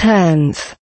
tenth.